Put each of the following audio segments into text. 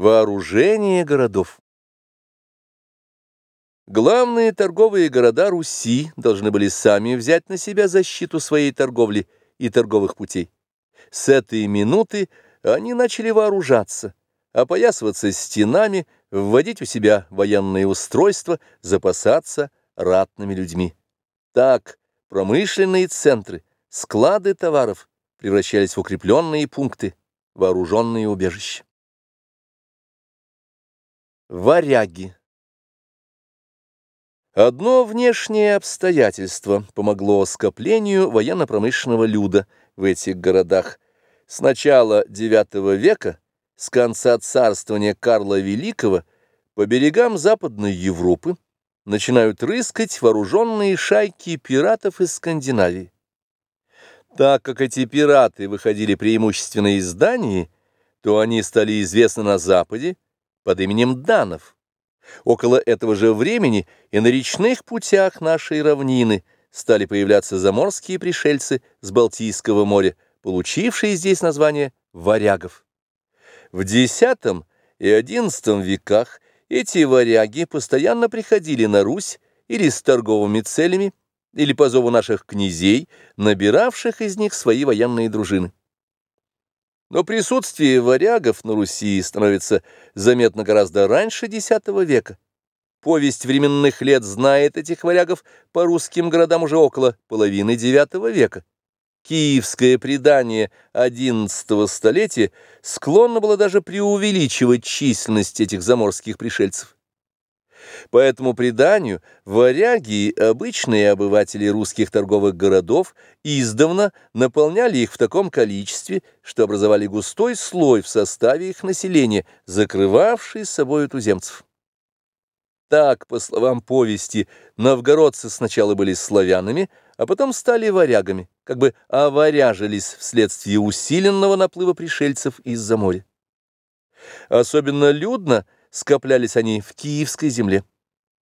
Вооружение городов. Главные торговые города Руси должны были сами взять на себя защиту своей торговли и торговых путей. С этой минуты они начали вооружаться, опоясываться стенами, вводить у себя военные устройства, запасаться ратными людьми. Так промышленные центры, склады товаров превращались в укрепленные пункты, вооруженные убежища. Варяги. Одно внешнее обстоятельство помогло скоплению военно-промышленного люда в этих городах. С начала IX века, с конца царствования Карла Великого, по берегам Западной Европы начинают рыскать вооруженные шайки пиратов из Скандинавии. Так как эти пираты выходили преимущественно из Дании, то они стали известны на Западе, под именем Данов. Около этого же времени и на речных путях нашей равнины стали появляться заморские пришельцы с Балтийского моря, получившие здесь название варягов. В X и XI веках эти варяги постоянно приходили на Русь или с торговыми целями, или по зову наших князей, набиравших из них свои военные дружины. Но присутствие варягов на Руси становится заметно гораздо раньше X века. Повесть временных лет знает этих варягов по русским городам уже около половины IX века. Киевское предание XI столетия склонно было даже преувеличивать численность этих заморских пришельцев. По этому преданию варяги, обычные обыватели русских торговых городов, издавна наполняли их в таком количестве, что образовали густой слой в составе их населения, закрывавший собой туземцев. Так, по словам повести, новгородцы сначала были славянами, а потом стали варягами, как бы оваряжились вследствие усиленного наплыва пришельцев из-за моря. Особенно людно – скоплялись они в Киевской земле.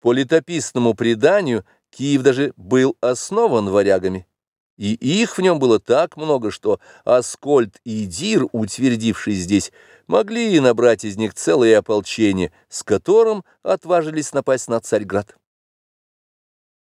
По летописному преданию Киев даже был основан варягами, и их в нем было так много, что Аскольд и Дир, утвердившись здесь, могли набрать из них целое ополчение, с которым отважились напасть на Царьград.